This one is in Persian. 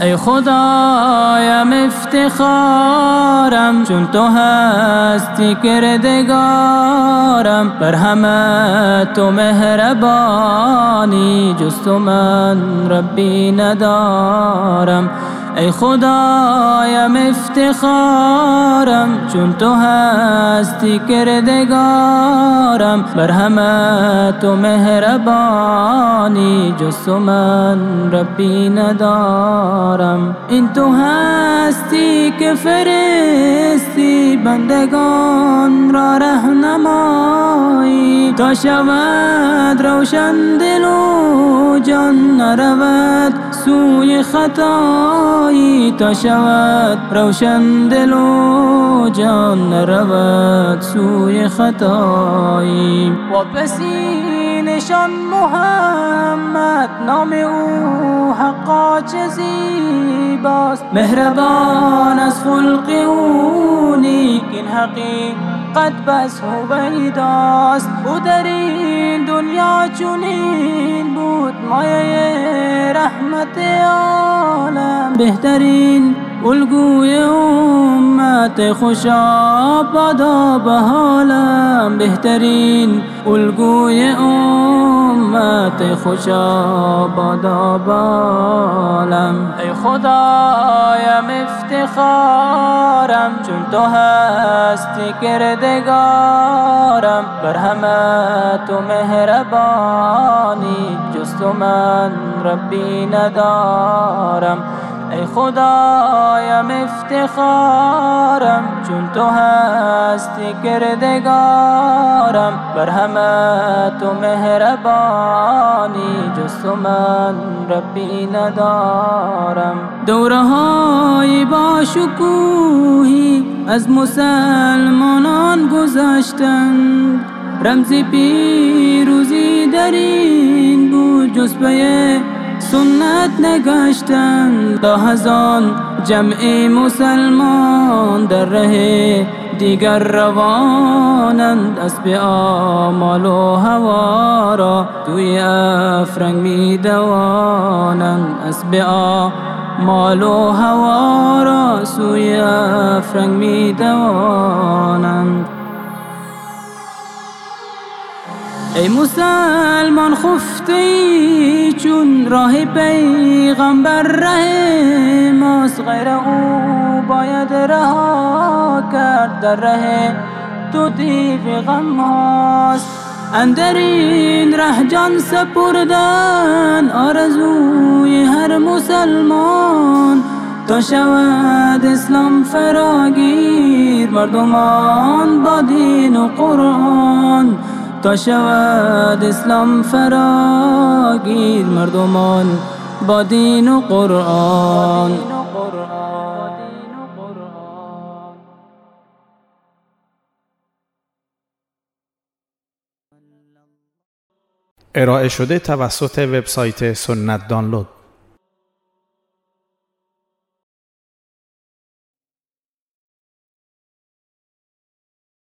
ای خدایم افتخارم چون تو هستی کردگارم. بر همه تو مهربانی جز تو من ربی ندارم. ای خدایم افتخارم چون تو هستی کردگارم. بر همه تو مهربانی جز تو من ربی ندارم. این تو هستی که فرستی بندگان تا شود روشن دل و جان نرود سوی خطایی تا شود روشن دل و جان نرود سوی خطایی. و پسینشان محمد نام او حقا چه زیباست. مهربان از خلق او نیکین حقیقت بس هویداست او در این دنیا چونین بود مایه رحمت عالم. بهترین الگوی امت خوشا بادا به حالم بهترین الگوی امت خوشا بادا بالم ای خدایم افتخارم چون تو هستی کردگارم بر همه تو مهربانی جز من ربی ندارم. ای خدایم افتخارم چون تو هستی کردگارم. بر همه تو مهربانی جز تو من ربی ندارم. دوره های با شکوهی از مسلمانان گذشتند. رمز پیروزی در این بود جز سنت نگشتن دا هزان جمع مسلمان در ره دیگر روانند. اسب آمال و هوا را توی افرنگ می دوانند. اسب آمال و هوا را سوی افرنگ می دوانند. ای مسلمان خفته ای چون راه پیغمبر ره ماست غیر او باید رها کرد در ره. تو دیو غم هاست اندر این ره جان سپردن. آرزوی هر مسلمان تا شود اسلام فراگیر. مردمان با دین و قرآن تا شود اسلام فراگیر مردمان با دین و قرآن. ارائه شده توسط وبسایت سنت دانلود.